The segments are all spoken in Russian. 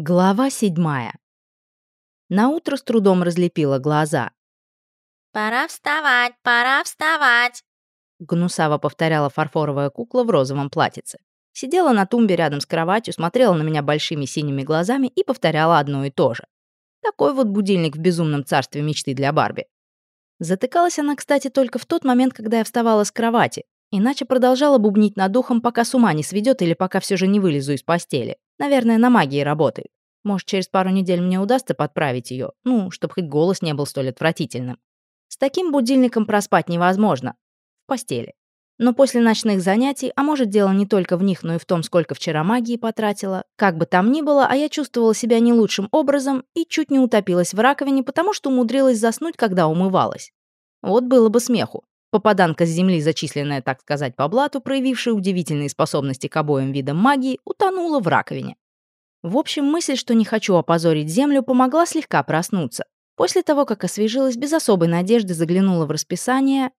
Глава седьмая. Наутро с трудом разлепила глаза. «Пора вставать, пора вставать!» Гнусаво повторяла фарфоровая кукла в розовом платьице. Сидела на тумбе рядом с кроватью, смотрела на меня большими синими глазами и повторяла одно и то же. Такой вот будильник в безумном царстве мечты для Барби. Затыкалась она, кстати, только в тот момент, когда я вставала с кровати, иначе продолжала бубнить над духом, пока с ума не сведет или пока все же не вылезу из постели. Наверное, на магии работает. Может, через пару недель мне удастся подправить ее, ну, чтобы хоть голос не был столь отвратительным. С таким будильником проспать невозможно. В постели. Но после ночных занятий, а может, дело не только в них, но и в том, сколько вчера магии потратила, как бы там ни было, а я чувствовала себя не лучшим образом и чуть не утопилась в раковине, потому что умудрилась заснуть, когда умывалась. Вот было бы смеху. Попаданка с земли, зачисленная, так сказать, по блату, проявившая удивительные способности к обоим видам магии, утонула в раковине. В общем, мысль, что не хочу опозорить землю, помогла слегка проснуться. После того, как освежилась, без особой надежды заглянула в расписание,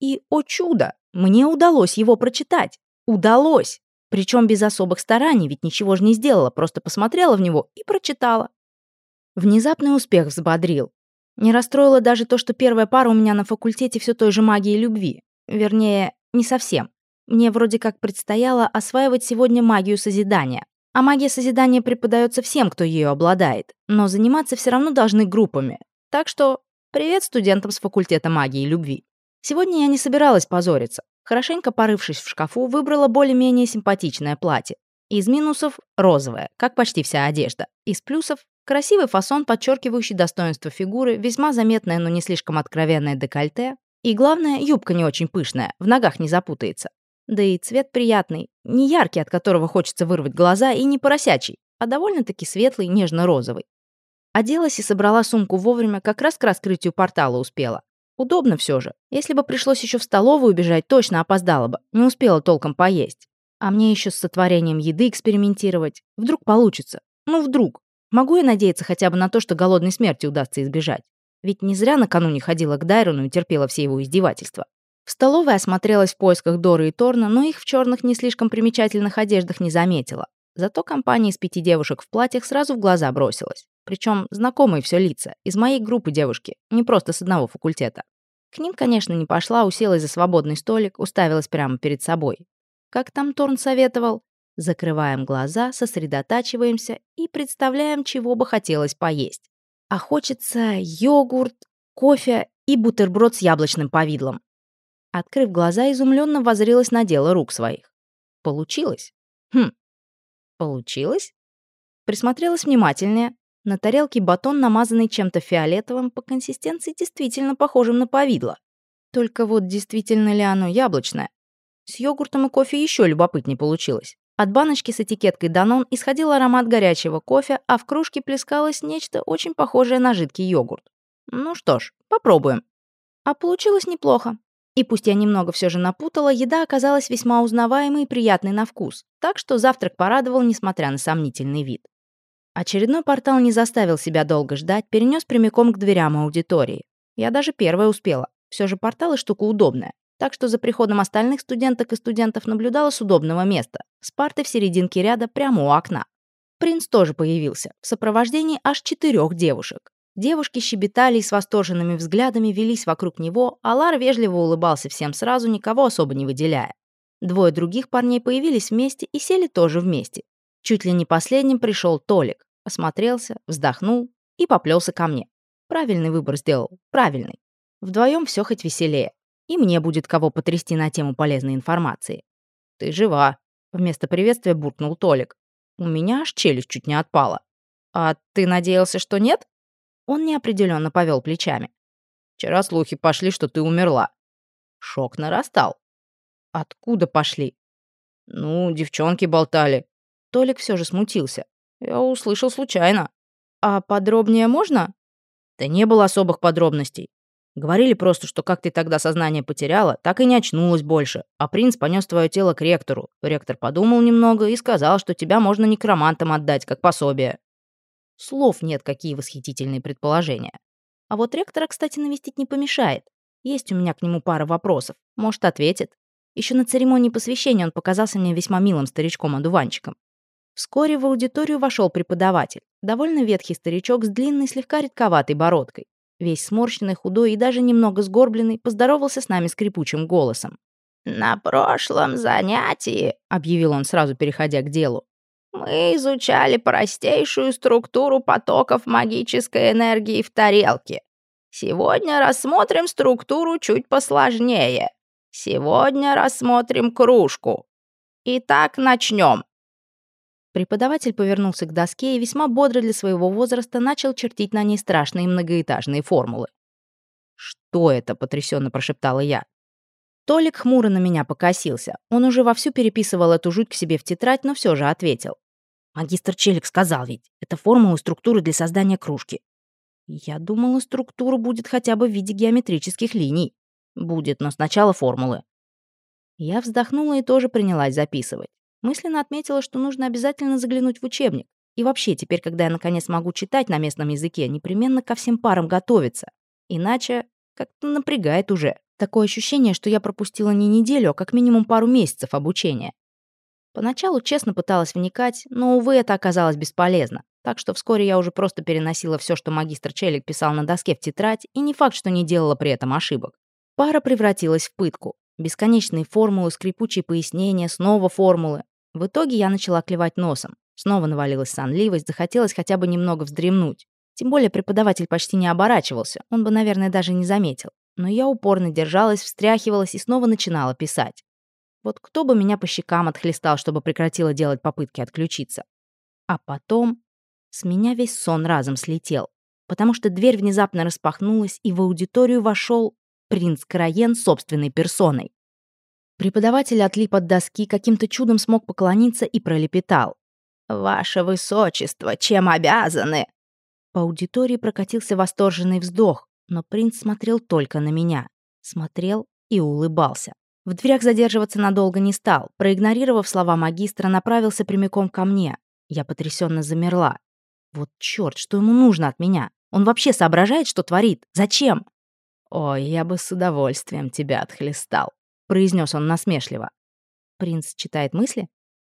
и, о чудо, мне удалось его прочитать. Удалось! Причем без особых стараний, ведь ничего же не сделала, просто посмотрела в него и прочитала. Внезапный успех взбодрил. Не расстроило даже то, что первая пара у меня на факультете все той же магии любви. Вернее, не совсем. Мне вроде как предстояло осваивать сегодня магию созидания. А магия созидания преподается всем, кто ее обладает. Но заниматься все равно должны группами. Так что привет студентам с факультета магии любви. Сегодня я не собиралась позориться. Хорошенько порывшись в шкафу, выбрала более-менее симпатичное платье. Из минусов — розовое, как почти вся одежда. Из плюсов — красивый фасон, подчеркивающий достоинство фигуры, весьма заметное, но не слишком откровенное декольте. И главное, юбка не очень пышная, в ногах не запутается. Да и цвет приятный, не яркий, от которого хочется вырвать глаза, и не поросячий, а довольно-таки светлый, нежно-розовый. Оделась и собрала сумку вовремя, как раз к раскрытию портала успела. Удобно все же. Если бы пришлось еще в столовую бежать, точно опоздала бы. Не успела толком поесть. А мне еще с сотворением еды экспериментировать. Вдруг получится. Ну, вдруг. Могу я надеяться хотя бы на то, что голодной смерти удастся избежать. Ведь не зря накануне ходила к Дайрону и терпела все его издевательства. В столовой осмотрелась в поисках Доры и Торна, но их в черных не слишком примечательных одеждах не заметила. Зато компания из пяти девушек в платьях сразу в глаза бросилась. Причем знакомые все лица, из моей группы девушки, не просто с одного факультета. К ним, конечно, не пошла, уселась за свободный столик, уставилась прямо перед собой. Как там Торн советовал? Закрываем глаза, сосредотачиваемся и представляем, чего бы хотелось поесть. А хочется йогурт, кофе и бутерброд с яблочным повидлом. Открыв глаза, изумленно возрилась на дело рук своих. Получилось. Хм, Получилось? Присмотрелась внимательнее. На тарелке батон, намазанный чем-то фиолетовым, по консистенции действительно похожим на повидло. Только вот действительно ли оно яблочное? С йогуртом и кофе еще любопытнее получилось. От баночки с этикеткой «Данон» исходил аромат горячего кофе, а в кружке плескалось нечто очень похожее на жидкий йогурт. Ну что ж, попробуем. А получилось неплохо. И пусть я немного все же напутала, еда оказалась весьма узнаваемой и приятной на вкус, так что завтрак порадовал, несмотря на сомнительный вид. Очередной портал не заставил себя долго ждать, перенес прямиком к дверям аудитории. Я даже первая успела. Все же порталы штука удобная. Так что за приходом остальных студенток и студентов наблюдала с удобного места, с парты в серединке ряда прямо у окна. Принц тоже появился, в сопровождении аж четырех девушек. Девушки щебетали и с восторженными взглядами велись вокруг него, а Лар вежливо улыбался всем сразу, никого особо не выделяя. Двое других парней появились вместе и сели тоже вместе. Чуть ли не последним пришел Толик, осмотрелся, вздохнул и поплелся ко мне. Правильный выбор сделал, правильный. Вдвоем все хоть веселее. И мне будет кого потрясти на тему полезной информации. «Ты жива», — вместо приветствия буркнул Толик. У меня аж челюсть чуть не отпала. «А ты надеялся, что нет?» Он неопределенно повел плечами. «Вчера слухи пошли, что ты умерла». Шок нарастал. «Откуда пошли?» «Ну, девчонки болтали». Толик все же смутился. «Я услышал случайно». «А подробнее можно?» «Да не было особых подробностей. Говорили просто, что как ты тогда сознание потеряла, так и не очнулась больше, а принц понес твое тело к ректору. Ректор подумал немного и сказал, что тебя можно некромантам отдать, как пособие. Слов нет, какие восхитительные предположения. А вот ректора, кстати, навестить не помешает. Есть у меня к нему пара вопросов. Может, ответит. Еще на церемонии посвящения он показался мне весьма милым старичком-одуванчиком. Вскоре в аудиторию вошел преподаватель, довольно ветхий старичок с длинной, слегка редковатой бородкой. Весь сморщенный, худой и даже немного сгорбленный, поздоровался с нами скрипучим голосом. «На прошлом занятии», — объявил он, сразу переходя к делу, «мы изучали простейшую структуру потоков магической энергии в тарелке. Сегодня рассмотрим структуру чуть посложнее. Сегодня рассмотрим кружку. Итак, начнем. Преподаватель повернулся к доске и весьма бодро для своего возраста начал чертить на ней страшные многоэтажные формулы. «Что это?» — потрясенно прошептала я. Толик хмуро на меня покосился. Он уже вовсю переписывал эту жуть к себе в тетрадь, но все же ответил. «Магистр Челик сказал ведь, это формула структуры для создания кружки». Я думала, структура будет хотя бы в виде геометрических линий. Будет, но сначала формулы. Я вздохнула и тоже принялась записывать. Мысленно отметила, что нужно обязательно заглянуть в учебник. И вообще, теперь, когда я наконец могу читать на местном языке, непременно ко всем парам готовиться. Иначе как-то напрягает уже. Такое ощущение, что я пропустила не неделю, а как минимум пару месяцев обучения. Поначалу честно пыталась вникать, но, увы, это оказалось бесполезно. Так что вскоре я уже просто переносила все, что магистр Челик писал на доске в тетрадь, и не факт, что не делала при этом ошибок. Пара превратилась в пытку. Бесконечные формулы, скрипучие пояснения, снова формулы. В итоге я начала клевать носом. Снова навалилась сонливость, захотелось хотя бы немного вздремнуть. Тем более преподаватель почти не оборачивался, он бы, наверное, даже не заметил. Но я упорно держалась, встряхивалась и снова начинала писать. Вот кто бы меня по щекам отхлестал, чтобы прекратила делать попытки отключиться. А потом с меня весь сон разом слетел, потому что дверь внезапно распахнулась, и в аудиторию вошел принц Караен собственной персоной. Преподаватель отлип от доски, каким-то чудом смог поклониться и пролепетал. «Ваше высочество, чем обязаны?» По аудитории прокатился восторженный вздох, но принц смотрел только на меня. Смотрел и улыбался. В дверях задерживаться надолго не стал. Проигнорировав слова магистра, направился прямиком ко мне. Я потрясенно замерла. Вот черт, что ему нужно от меня? Он вообще соображает, что творит? Зачем? «Ой, я бы с удовольствием тебя отхлестал», — произнес он насмешливо. Принц читает мысли?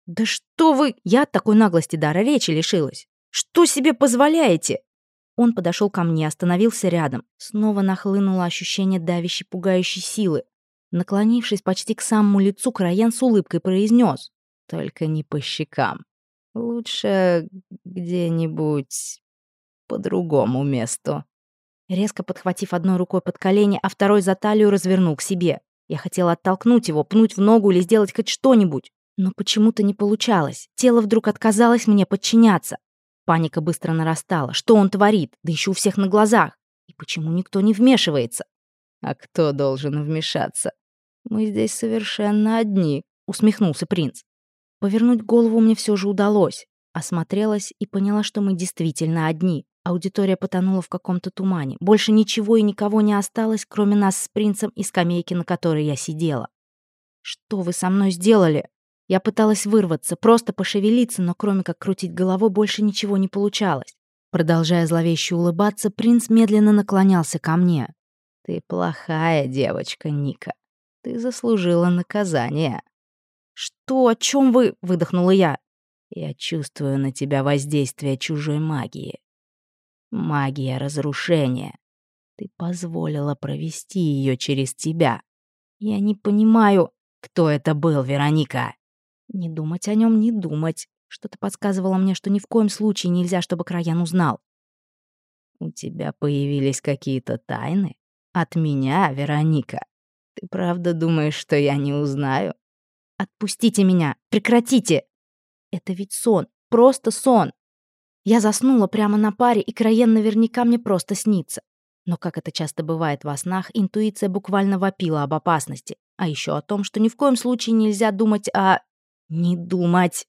«Да что вы! Я от такой наглости дара речи лишилась! Что себе позволяете?» Он подошел ко мне, остановился рядом. Снова нахлынуло ощущение давящей, пугающей силы. Наклонившись почти к самому лицу, Краен с улыбкой произнес: «Только не по щекам. Лучше где-нибудь по другому месту». Резко подхватив одной рукой под колени, а второй за талию развернул к себе. Я хотела оттолкнуть его, пнуть в ногу или сделать хоть что-нибудь. Но почему-то не получалось. Тело вдруг отказалось мне подчиняться. Паника быстро нарастала. Что он творит? Да еще у всех на глазах. И почему никто не вмешивается? А кто должен вмешаться? Мы здесь совершенно одни, усмехнулся принц. Повернуть голову мне все же удалось. Осмотрелась и поняла, что мы действительно одни. Аудитория потонула в каком-то тумане. Больше ничего и никого не осталось, кроме нас с принцем и скамейки, на которой я сидела. «Что вы со мной сделали?» Я пыталась вырваться, просто пошевелиться, но кроме как крутить головой, больше ничего не получалось. Продолжая зловеще улыбаться, принц медленно наклонялся ко мне. «Ты плохая девочка, Ника. Ты заслужила наказание». «Что? О чем вы?» — выдохнула я. «Я чувствую на тебя воздействие чужой магии. Магия разрушения. Ты позволила провести ее через тебя. Я не понимаю, кто это был, Вероника. Не думать о нем, не думать. Что-то подсказывало мне, что ни в коем случае нельзя, чтобы Краян узнал. У тебя появились какие-то тайны? От меня, Вероника. Ты правда думаешь, что я не узнаю? Отпустите меня! Прекратите! Это ведь сон. Просто сон. Я заснула прямо на паре, и Краен наверняка мне просто снится. Но, как это часто бывает во снах, интуиция буквально вопила об опасности. А еще о том, что ни в коем случае нельзя думать о... Не думать.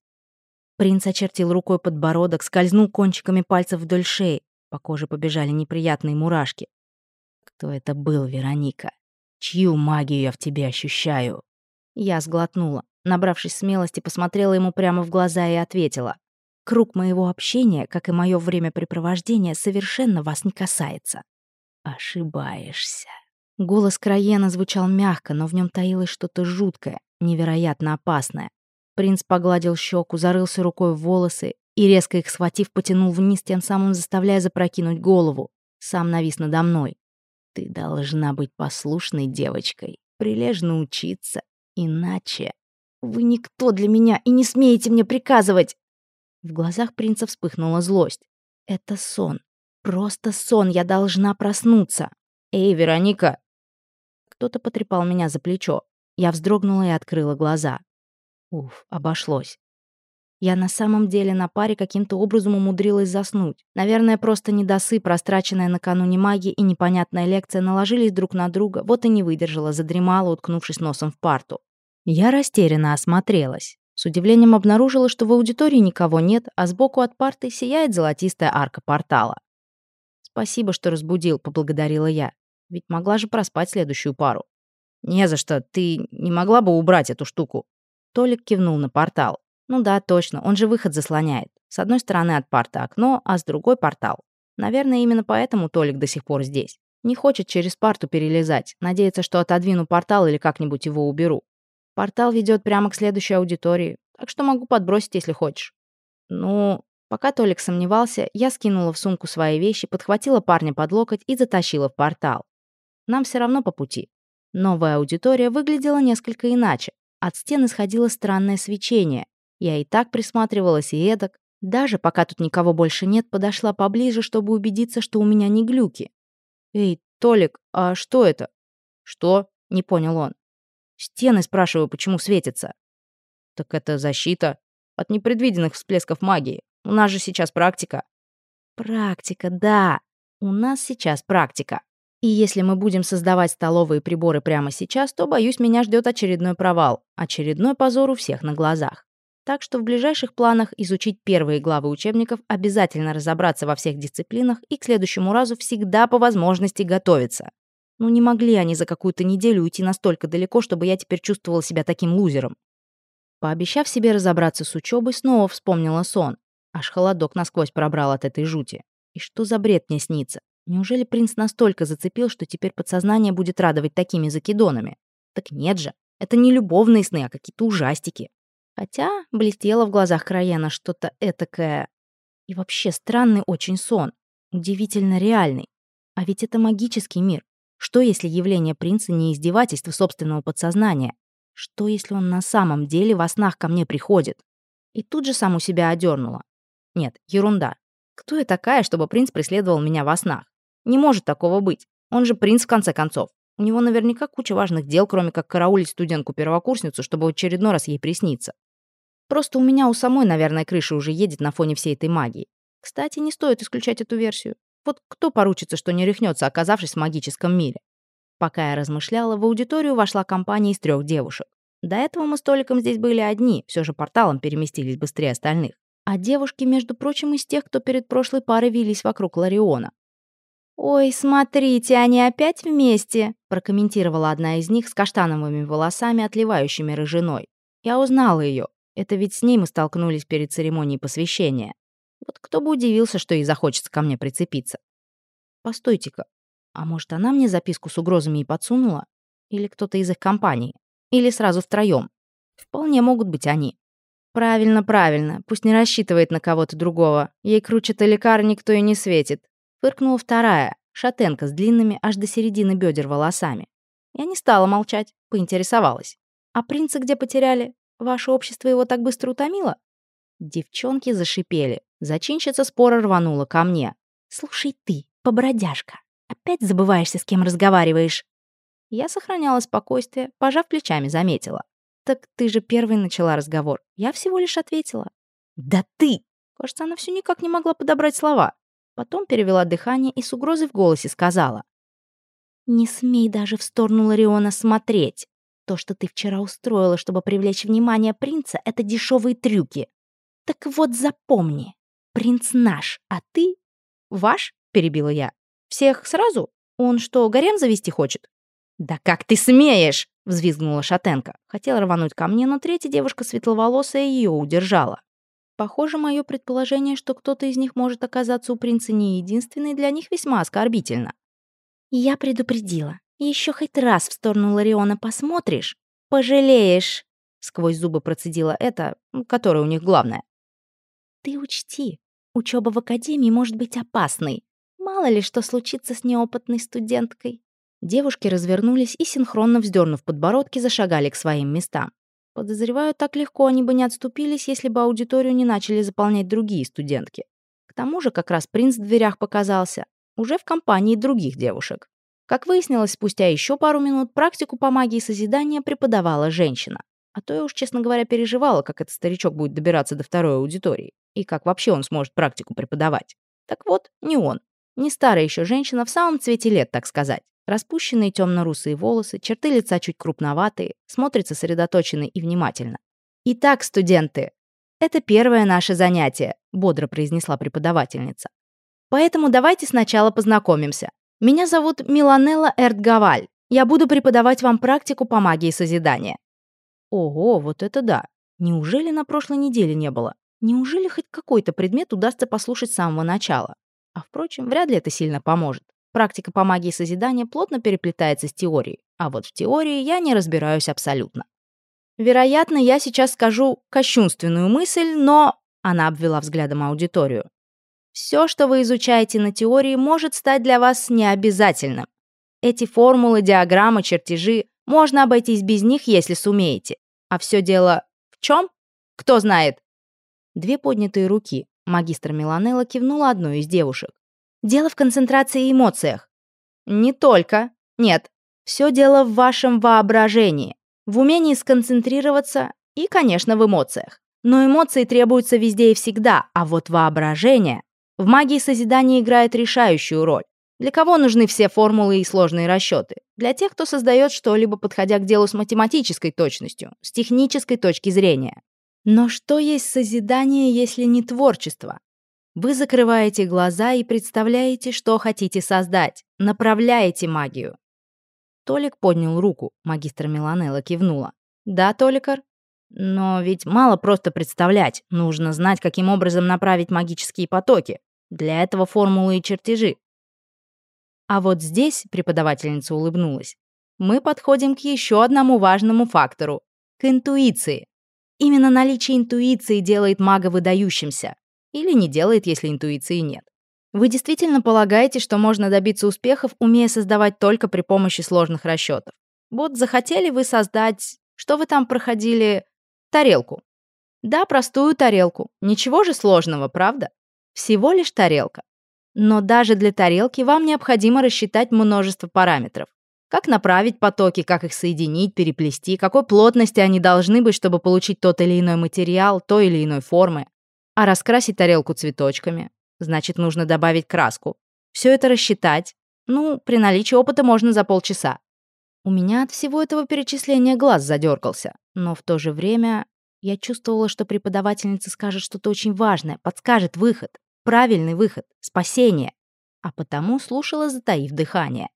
Принц очертил рукой подбородок, скользнул кончиками пальцев вдоль шеи. По коже побежали неприятные мурашки. Кто это был, Вероника? Чью магию я в тебе ощущаю? Я сглотнула. Набравшись смелости, посмотрела ему прямо в глаза и ответила. Круг моего общения, как и мое времяпрепровождение, совершенно вас не касается. Ошибаешься. Голос Краена звучал мягко, но в нем таилось что-то жуткое, невероятно опасное. Принц погладил щеку, зарылся рукой в волосы и, резко их схватив, потянул вниз, тем самым заставляя запрокинуть голову. Сам навис надо мной. «Ты должна быть послушной девочкой, прилежно учиться, иначе...» «Вы никто для меня и не смеете мне приказывать!» В глазах принца вспыхнула злость. «Это сон. Просто сон. Я должна проснуться. Эй, Вероника!» Кто-то потрепал меня за плечо. Я вздрогнула и открыла глаза. Уф, обошлось. Я на самом деле на паре каким-то образом умудрилась заснуть. Наверное, просто недосып, растраченная накануне магия и непонятная лекция наложились друг на друга, вот и не выдержала, задремала, уткнувшись носом в парту. Я растерянно осмотрелась. С удивлением обнаружила, что в аудитории никого нет, а сбоку от парты сияет золотистая арка портала. «Спасибо, что разбудил», — поблагодарила я. Ведь могла же проспать следующую пару. «Не за что. Ты не могла бы убрать эту штуку?» Толик кивнул на портал. Ну да, точно, он же выход заслоняет. С одной стороны от парта окно, а с другой портал. Наверное, именно поэтому Толик до сих пор здесь. Не хочет через парту перелезать, надеется, что отодвину портал или как-нибудь его уберу. Портал ведет прямо к следующей аудитории, так что могу подбросить, если хочешь. Ну, пока Толик сомневался, я скинула в сумку свои вещи, подхватила парня под локоть и затащила в портал. Нам все равно по пути. Новая аудитория выглядела несколько иначе. От стен исходило странное свечение, я и так присматривалась и эдак. Даже пока тут никого больше нет, подошла поближе, чтобы убедиться, что у меня не глюки. «Эй, Толик, а что это?» «Что?» — не понял он. «Стены, спрашиваю, почему светятся?» «Так это защита от непредвиденных всплесков магии. У нас же сейчас практика». «Практика, да. У нас сейчас практика. И если мы будем создавать столовые приборы прямо сейчас, то, боюсь, меня ждет очередной провал. Очередной позор у всех на глазах. Так что в ближайших планах изучить первые главы учебников, обязательно разобраться во всех дисциплинах и к следующему разу всегда по возможности готовиться. Ну не могли они за какую-то неделю уйти настолько далеко, чтобы я теперь чувствовала себя таким лузером. Пообещав себе разобраться с учебой, снова вспомнила сон. Аж холодок насквозь пробрал от этой жути. И что за бред мне снится? Неужели принц настолько зацепил, что теперь подсознание будет радовать такими закидонами? Так нет же, это не любовные сны, а какие-то ужастики. Хотя блестело в глазах Краяна что-то этакое. И вообще странный очень сон. Удивительно реальный. А ведь это магический мир. Что, если явление принца не издевательство собственного подсознания? Что, если он на самом деле во снах ко мне приходит? И тут же саму себя одернула. Нет, ерунда. Кто я такая, чтобы принц преследовал меня во снах? Не может такого быть. Он же принц, в конце концов. У него наверняка куча важных дел, кроме как караулить студентку-первокурсницу, чтобы в очередной раз ей присниться. Просто у меня у самой, наверное, крыша уже едет на фоне всей этой магии. Кстати, не стоит исключать эту версию. Вот кто поручится, что не рехнется, оказавшись в магическом мире? Пока я размышляла, в аудиторию вошла компания из трех девушек. До этого мы с Толиком здесь были одни, все же порталом переместились быстрее остальных. А девушки, между прочим, из тех, кто перед прошлой парой вились вокруг Лариона. «Ой, смотрите, они опять вместе!» прокомментировала одна из них с каштановыми волосами, отливающими рыжиной. Я узнала ее. Это ведь с ней мы столкнулись перед церемонией посвящения. Вот кто бы удивился, что ей захочется ко мне прицепиться. Постойте-ка, а может, она мне записку с угрозами и подсунула? Или кто-то из их компании? Или сразу втроем? Вполне могут быть они. Правильно, правильно. Пусть не рассчитывает на кого-то другого. Ей круче таликар никто и не светит. Фыркнула вторая, шатенка с длинными аж до середины бедер волосами. Я не стала молчать, поинтересовалась. А принца где потеряли? Ваше общество его так быстро утомило?» Девчонки зашипели. Зачинщица спора рванула ко мне. «Слушай ты, побродяжка, опять забываешься, с кем разговариваешь?» Я сохраняла спокойствие, пожав плечами, заметила. «Так ты же первой начала разговор. Я всего лишь ответила». «Да ты!» Кажется, она все никак не могла подобрать слова. Потом перевела дыхание и с угрозой в голосе сказала. «Не смей даже в сторону Лариона смотреть. То, что ты вчера устроила, чтобы привлечь внимание принца, это дешевые трюки. Так вот запомни, принц наш, а ты... Ваш? Перебила я. Всех сразу? Он что, гарем завести хочет? Да как ты смеешь? Взвизгнула шатенка. Хотела рвануть ко мне, но третья девушка светловолосая ее удержала. Похоже, мое предположение, что кто-то из них может оказаться у принца не единственный, для них весьма оскорбительно. Я предупредила. Еще хоть раз в сторону Лариона посмотришь, пожалеешь. Сквозь зубы процедила это, которое у них главное. «Ты учти, учеба в академии может быть опасной. Мало ли что случится с неопытной студенткой». Девушки развернулись и, синхронно вздернув подбородки, зашагали к своим местам. Подозреваю, так легко они бы не отступились, если бы аудиторию не начали заполнять другие студентки. К тому же как раз принц в дверях показался, уже в компании других девушек. Как выяснилось, спустя еще пару минут практику по магии созидания преподавала женщина. А то я уж, честно говоря, переживала, как этот старичок будет добираться до второй аудитории, и как вообще он сможет практику преподавать. Так вот, не он. Не старая еще женщина, в самом цвете лет, так сказать. Распущенные темно-русые волосы, черты лица чуть крупноватые, смотрится сосредоточенно и внимательно. «Итак, студенты, это первое наше занятие», — бодро произнесла преподавательница. «Поэтому давайте сначала познакомимся. Меня зовут Миланелла Эртгаваль. Я буду преподавать вам практику по магии созидания». Ого, вот это да. Неужели на прошлой неделе не было? Неужели хоть какой-то предмет удастся послушать с самого начала? А впрочем, вряд ли это сильно поможет. Практика по магии созидания плотно переплетается с теорией, а вот в теории я не разбираюсь абсолютно. Вероятно, я сейчас скажу кощунственную мысль, но... Она обвела взглядом аудиторию. Все, что вы изучаете на теории, может стать для вас необязательным. Эти формулы, диаграммы, чертежи, можно обойтись без них, если сумеете. А все дело в чем? Кто знает? Две поднятые руки. Магистр Миланелла кивнула одной из девушек. Дело в концентрации и эмоциях. Не только. Нет. Все дело в вашем воображении, в умении сконцентрироваться и, конечно, в эмоциях. Но эмоции требуются везде и всегда, а вот воображение в магии созидания играет решающую роль. Для кого нужны все формулы и сложные расчеты? Для тех, кто создает что-либо, подходя к делу с математической точностью, с технической точки зрения. Но что есть созидание, если не творчество? Вы закрываете глаза и представляете, что хотите создать, направляете магию. Толик поднял руку, магистр Миланелла кивнула. «Да, Толикар? Но ведь мало просто представлять, нужно знать, каким образом направить магические потоки. Для этого формулы и чертежи». А вот здесь, преподавательница улыбнулась, мы подходим к еще одному важному фактору — к интуиции. Именно наличие интуиции делает мага выдающимся. Или не делает, если интуиции нет. Вы действительно полагаете, что можно добиться успехов, умея создавать только при помощи сложных расчетов? Вот захотели вы создать... Что вы там проходили? Тарелку. Да, простую тарелку. Ничего же сложного, правда? Всего лишь тарелка. Но даже для тарелки вам необходимо рассчитать множество параметров. Как направить потоки, как их соединить, переплести, какой плотности они должны быть, чтобы получить тот или иной материал, той или иной формы. А раскрасить тарелку цветочками, значит, нужно добавить краску. Все это рассчитать. Ну, при наличии опыта можно за полчаса. У меня от всего этого перечисления глаз задергался, но в то же время я чувствовала, что преподавательница скажет что-то очень важное, подскажет выход, правильный выход, спасение, а потому слушала, затаив дыхание.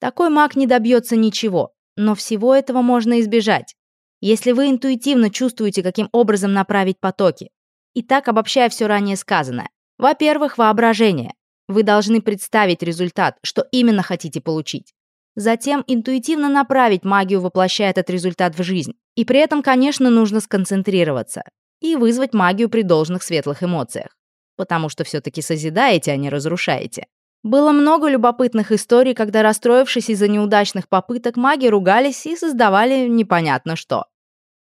Такой маг не добьется ничего, но всего этого можно избежать. Если вы интуитивно чувствуете, каким образом направить потоки, Итак, обобщая все ранее сказанное. Во-первых, воображение. Вы должны представить результат, что именно хотите получить. Затем интуитивно направить магию, воплощая этот результат в жизнь. И при этом, конечно, нужно сконцентрироваться и вызвать магию при должных светлых эмоциях. Потому что все-таки созидаете, а не разрушаете. Было много любопытных историй, когда, расстроившись из-за неудачных попыток, маги ругались и создавали непонятно что.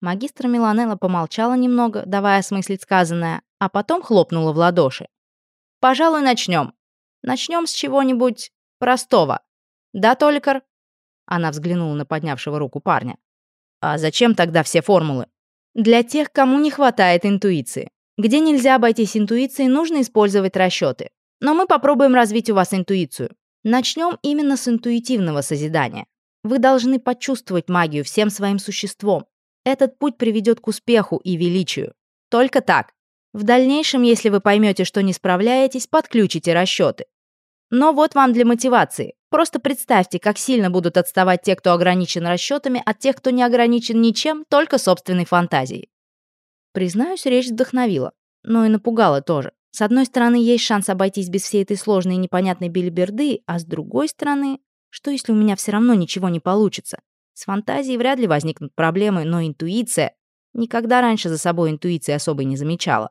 Магистр Миланелла помолчала немного, давая осмыслить сказанное, а потом хлопнула в ладоши. «Пожалуй, начнем. Начнем с чего-нибудь простого. Да, Толикар?» Она взглянула на поднявшего руку парня. «А зачем тогда все формулы?» «Для тех, кому не хватает интуиции. Где нельзя обойтись интуицией, нужно использовать расчеты. Но мы попробуем развить у вас интуицию. Начнем именно с интуитивного созидания. Вы должны почувствовать магию всем своим существом, этот путь приведет к успеху и величию. Только так. В дальнейшем, если вы поймете, что не справляетесь, подключите расчеты. Но вот вам для мотивации. Просто представьте, как сильно будут отставать те, кто ограничен расчетами, от тех, кто не ограничен ничем, только собственной фантазией. Признаюсь, речь вдохновила, но и напугала тоже. С одной стороны, есть шанс обойтись без всей этой сложной и непонятной билиберды, а с другой стороны, что если у меня все равно ничего не получится? С фантазией вряд ли возникнут проблемы, но интуиция Никогда раньше за собой интуиции особой не замечала.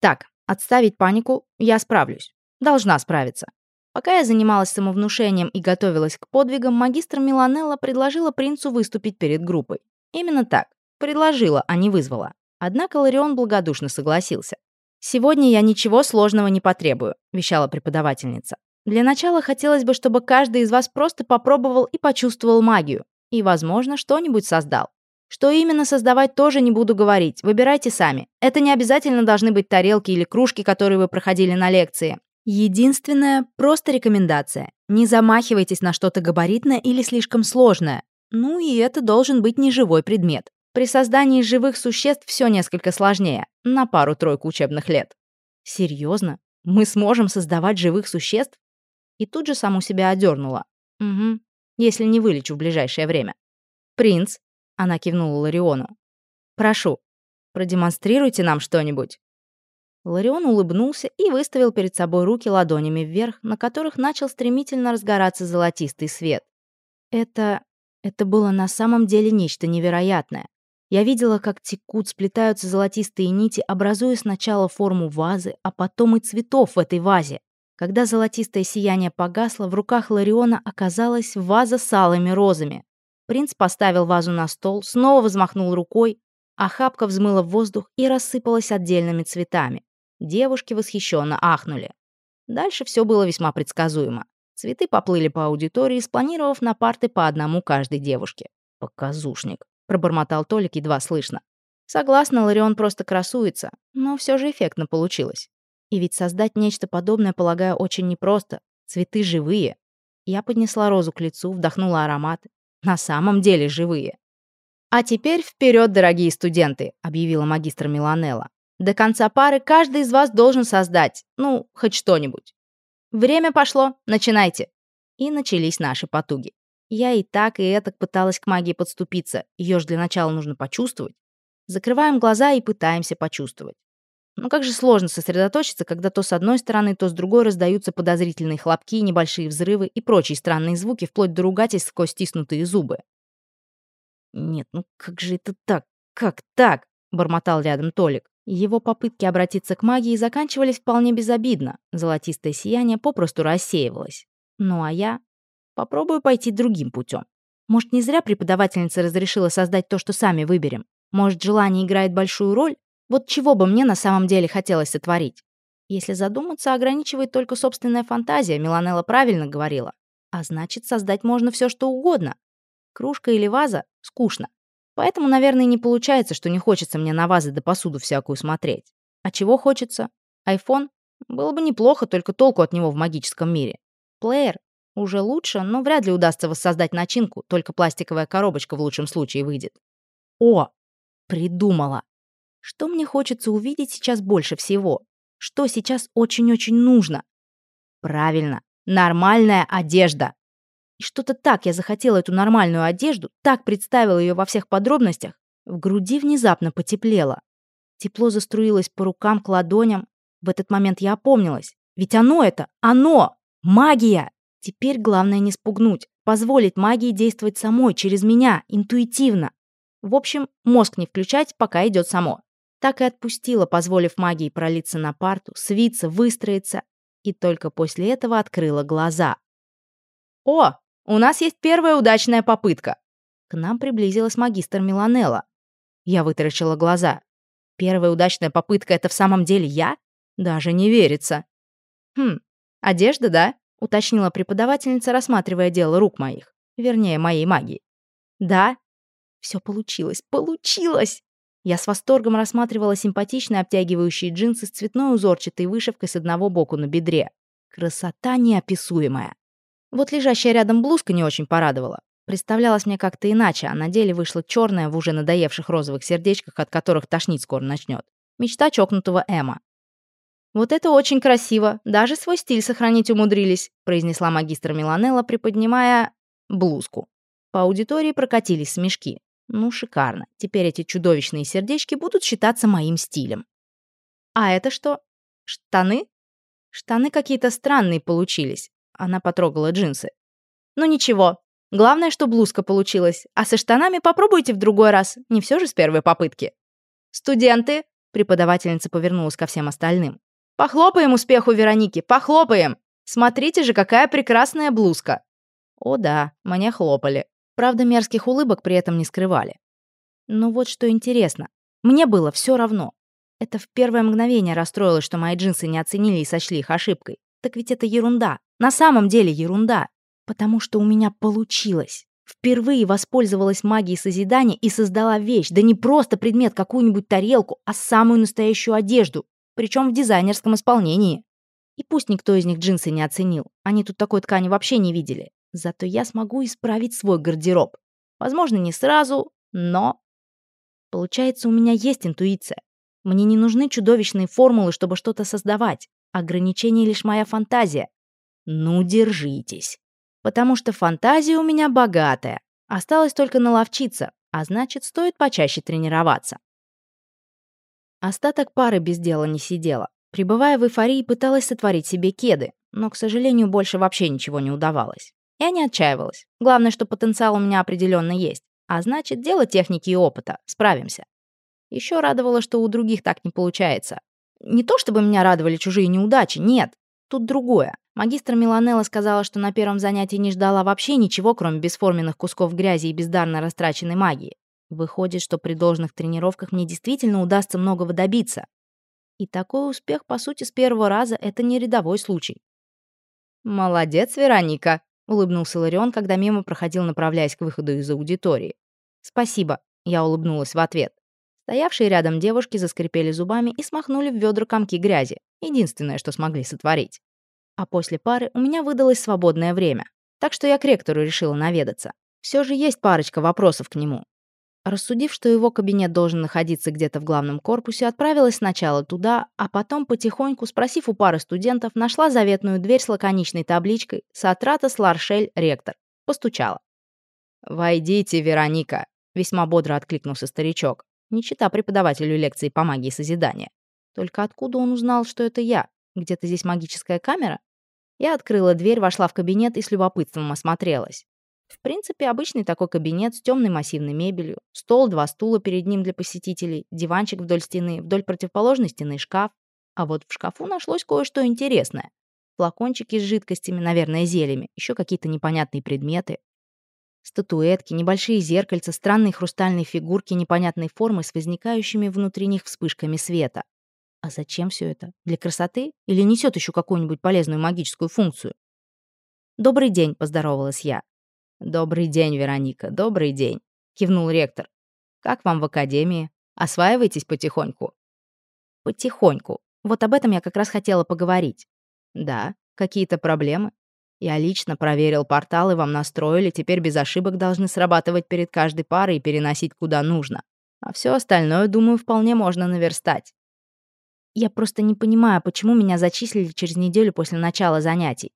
Так, отставить панику, я справлюсь. Должна справиться. Пока я занималась самовнушением и готовилась к подвигам, магистр Миланелла предложила принцу выступить перед группой. Именно так. Предложила, а не вызвала. Однако Ларион благодушно согласился. «Сегодня я ничего сложного не потребую», — вещала преподавательница. «Для начала хотелось бы, чтобы каждый из вас просто попробовал и почувствовал магию. И, возможно, что-нибудь создал. Что именно создавать тоже не буду говорить, выбирайте сами. Это не обязательно должны быть тарелки или кружки, которые вы проходили на лекции. Единственная просто рекомендация. Не замахивайтесь на что-то габаритное или слишком сложное. Ну и это должен быть не живой предмет. При создании живых существ все несколько сложнее, на пару-тройку учебных лет. Серьезно? Мы сможем создавать живых существ? И тут же саму себя одернула. Угу, если не вылечу в ближайшее время. Принц, она кивнула Лариону. «Прошу, продемонстрируйте нам что-нибудь». Ларион улыбнулся и выставил перед собой руки ладонями вверх, на которых начал стремительно разгораться золотистый свет. Это... это было на самом деле нечто невероятное. Я видела, как текут, сплетаются золотистые нити, образуя сначала форму вазы, а потом и цветов в этой вазе. Когда золотистое сияние погасло, в руках Лариона оказалась ваза с алыми розами. Принц поставил вазу на стол, снова взмахнул рукой, а хапка взмыла в воздух и рассыпалась отдельными цветами. Девушки восхищенно ахнули. Дальше все было весьма предсказуемо. Цветы поплыли по аудитории, спланировав на парты по одному каждой девушке. «Показушник», — пробормотал Толик едва слышно. Согласна, Ларион просто красуется, но все же эффектно получилось. И ведь создать нечто подобное, полагаю, очень непросто. Цветы живые. Я поднесла розу к лицу, вдохнула аромат на самом деле живые. «А теперь вперед, дорогие студенты», — объявила магистр Миланелла. «До конца пары каждый из вас должен создать, ну, хоть что-нибудь. Время пошло, начинайте». И начались наши потуги. Я и так, и этак пыталась к магии подступиться, ее же для начала нужно почувствовать. Закрываем глаза и пытаемся почувствовать. Но как же сложно сосредоточиться, когда то с одной стороны, то с другой раздаются подозрительные хлопки, небольшие взрывы и прочие странные звуки, вплоть до ругательств сквозь стиснутые зубы. «Нет, ну как же это так? Как так?» — бормотал рядом Толик. Его попытки обратиться к магии заканчивались вполне безобидно. Золотистое сияние попросту рассеивалось. Ну а я попробую пойти другим путем. Может, не зря преподавательница разрешила создать то, что сами выберем? Может, желание играет большую роль? Вот чего бы мне на самом деле хотелось сотворить? Если задуматься, ограничивает только собственная фантазия, Миланелла правильно говорила. А значит, создать можно все, что угодно. Кружка или ваза — скучно. Поэтому, наверное, не получается, что не хочется мне на вазы да посуду всякую смотреть. А чего хочется? Айфон? Было бы неплохо, только толку от него в магическом мире. Плеер? Уже лучше, но вряд ли удастся воссоздать начинку, только пластиковая коробочка в лучшем случае выйдет. О! Придумала! Что мне хочется увидеть сейчас больше всего? Что сейчас очень-очень нужно? Правильно, нормальная одежда. И что-то так я захотела эту нормальную одежду, так представила ее во всех подробностях. В груди внезапно потеплело. Тепло заструилось по рукам, к ладоням. В этот момент я опомнилась. Ведь оно это, оно! Магия! Теперь главное не спугнуть, позволить магии действовать самой, через меня, интуитивно. В общем, мозг не включать, пока идет само так и отпустила, позволив магии пролиться на парту, свиться, выстроиться, и только после этого открыла глаза. «О, у нас есть первая удачная попытка!» К нам приблизилась магистр Миланелла. Я вытаращила глаза. «Первая удачная попытка — это в самом деле я? Даже не верится!» «Хм, одежда, да?» — уточнила преподавательница, рассматривая дело рук моих. Вернее, моей магии. «Да?» Все получилось, получилось! Я с восторгом рассматривала симпатичные обтягивающие джинсы с цветной узорчатой вышивкой с одного боку на бедре. Красота неописуемая. Вот лежащая рядом блузка не очень порадовала. Представлялась мне как-то иначе, а на деле вышла черная в уже надоевших розовых сердечках, от которых тошнить скоро начнет. Мечта чокнутого Эма. «Вот это очень красиво. Даже свой стиль сохранить умудрились», произнесла магистр Миланелла, приподнимая блузку. По аудитории прокатились смешки. Ну, шикарно. Теперь эти чудовищные сердечки будут считаться моим стилем. А это что? Штаны? Штаны какие-то странные получились. Она потрогала джинсы. Ну ничего. Главное, что блузка получилась. А со штанами попробуйте в другой раз. Не все же с первой попытки. «Студенты!» — преподавательница повернулась ко всем остальным. «Похлопаем успеху Вероники, похлопаем! Смотрите же, какая прекрасная блузка!» О да, мне хлопали. Правда, мерзких улыбок при этом не скрывали. Но вот что интересно. Мне было все равно. Это в первое мгновение расстроилось, что мои джинсы не оценили и сочли их ошибкой. Так ведь это ерунда. На самом деле ерунда. Потому что у меня получилось. Впервые воспользовалась магией созидания и создала вещь, да не просто предмет, какую-нибудь тарелку, а самую настоящую одежду, причем в дизайнерском исполнении. И пусть никто из них джинсы не оценил, они тут такой ткани вообще не видели. Зато я смогу исправить свой гардероб. Возможно, не сразу, но... Получается, у меня есть интуиция. Мне не нужны чудовищные формулы, чтобы что-то создавать. Ограничение лишь моя фантазия. Ну, держитесь. Потому что фантазия у меня богатая. Осталось только наловчиться, а значит, стоит почаще тренироваться. Остаток пары без дела не сидела. Пребывая в эйфории, пыталась сотворить себе кеды, но, к сожалению, больше вообще ничего не удавалось. Я не отчаивалась. Главное, что потенциал у меня определенно есть. А значит, дело техники и опыта. Справимся. Еще радовало, что у других так не получается. Не то чтобы меня радовали чужие неудачи, нет. Тут другое. Магистр Миланелла сказала, что на первом занятии не ждала вообще ничего, кроме бесформенных кусков грязи и бездарно растраченной магии. Выходит, что при должных тренировках мне действительно удастся многого добиться. И такой успех, по сути, с первого раза — это не рядовой случай. «Молодец, Вероника», — улыбнулся Ларион, когда мимо проходил, направляясь к выходу из аудитории. «Спасибо», — я улыбнулась в ответ. Стоявшие рядом девушки заскрипели зубами и смахнули в ведра комки грязи. Единственное, что смогли сотворить. А после пары у меня выдалось свободное время. Так что я к ректору решила наведаться. Все же есть парочка вопросов к нему. Рассудив, что его кабинет должен находиться где-то в главном корпусе, отправилась сначала туда, а потом потихоньку, спросив у пары студентов, нашла заветную дверь с лаконичной табличкой «Сатратос Ларшель, ректор». Постучала. «Войдите, Вероника», — весьма бодро откликнулся старичок не чита преподавателю лекции по магии созидания. Только откуда он узнал, что это я? Где-то здесь магическая камера? Я открыла дверь, вошла в кабинет и с любопытством осмотрелась. В принципе, обычный такой кабинет с темной массивной мебелью, стол, два стула перед ним для посетителей, диванчик вдоль стены, вдоль противоположной стены шкаф. А вот в шкафу нашлось кое-что интересное. Флакончики с жидкостями, наверное, зельями, еще какие-то непонятные предметы. Статуэтки, небольшие зеркальца, странные хрустальные фигурки непонятной формы с возникающими внутри них вспышками света. А зачем все это? Для красоты? Или несет еще какую-нибудь полезную магическую функцию? «Добрый день», — поздоровалась я. «Добрый день, Вероника, добрый день», — кивнул ректор. «Как вам в академии? Осваиваетесь потихоньку?» «Потихоньку. Вот об этом я как раз хотела поговорить». «Да, какие-то проблемы?» Я лично проверил порталы, вам настроили, теперь без ошибок должны срабатывать перед каждой парой и переносить куда нужно. А все остальное, думаю, вполне можно наверстать. Я просто не понимаю, почему меня зачислили через неделю после начала занятий.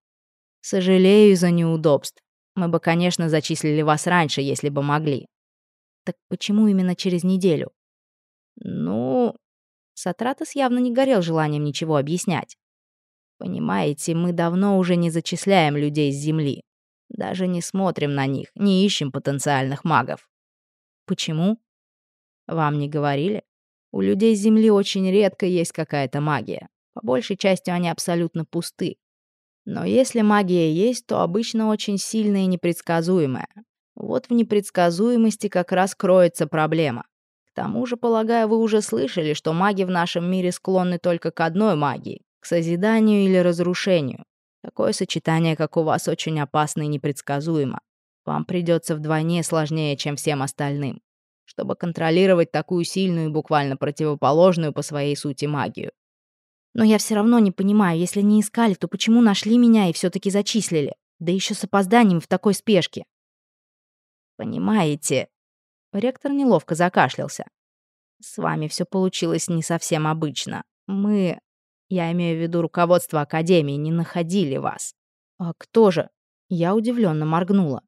Сожалею из-за неудобств. Мы бы, конечно, зачислили вас раньше, если бы могли. Так почему именно через неделю? Ну, Сатратос явно не горел желанием ничего объяснять. Понимаете, мы давно уже не зачисляем людей с Земли. Даже не смотрим на них, не ищем потенциальных магов. Почему? Вам не говорили? У людей с Земли очень редко есть какая-то магия. По большей части они абсолютно пусты. Но если магия есть, то обычно очень сильная и непредсказуемая. Вот в непредсказуемости как раз кроется проблема. К тому же, полагаю, вы уже слышали, что маги в нашем мире склонны только к одной магии к созиданию или разрушению. Такое сочетание, как у вас, очень опасно и непредсказуемо. Вам придется вдвойне сложнее, чем всем остальным, чтобы контролировать такую сильную и буквально противоположную по своей сути магию. Но я все равно не понимаю, если не искали, то почему нашли меня и все таки зачислили? Да еще с опозданием в такой спешке. Понимаете? Ректор неловко закашлялся. С вами все получилось не совсем обычно. Мы я имею в виду руководство Академии, не находили вас. А кто же? Я удивленно моргнула.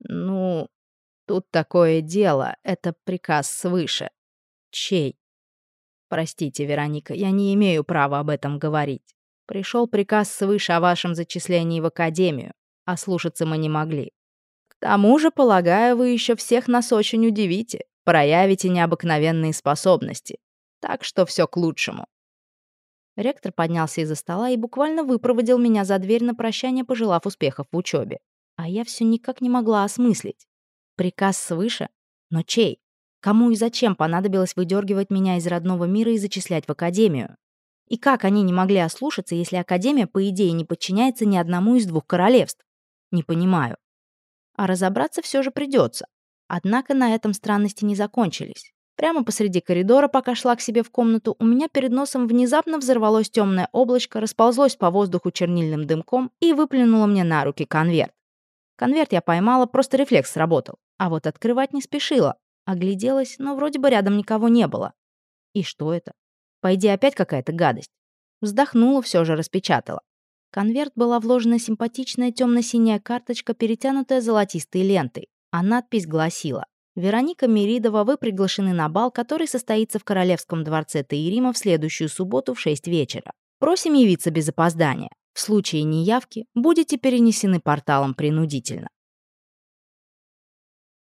Ну, тут такое дело, это приказ свыше. Чей? Простите, Вероника, я не имею права об этом говорить. Пришел приказ свыше о вашем зачислении в Академию, а слушаться мы не могли. К тому же, полагаю, вы еще всех нас очень удивите. проявите необыкновенные способности. Так что все к лучшему». Ректор поднялся из-за стола и буквально выпроводил меня за дверь на прощание, пожелав успехов в учебе. А я все никак не могла осмыслить. Приказ свыше? Но чей? Кому и зачем понадобилось выдергивать меня из родного мира и зачислять в академию? И как они не могли ослушаться, если академия, по идее, не подчиняется ни одному из двух королевств? Не понимаю. А разобраться все же придется. Однако на этом странности не закончились. Прямо посреди коридора, пока шла к себе в комнату, у меня перед носом внезапно взорвалось темное облачко, расползлось по воздуху чернильным дымком и выплюнуло мне на руки конверт. Конверт я поймала, просто рефлекс сработал. А вот открывать не спешила. Огляделась, но вроде бы рядом никого не было. И что это? Пойди опять какая-то гадость. Вздохнула, все же распечатала. конверт была вложена симпатичная темно-синяя карточка, перетянутая золотистой лентой, а надпись гласила Вероника Меридова, вы приглашены на бал, который состоится в Королевском дворце Таирима в следующую субботу в 6 вечера. Просим явиться без опоздания. В случае неявки будете перенесены порталом принудительно.